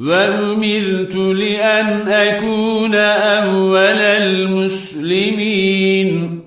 وأمرت لأن أكون أول المسلمين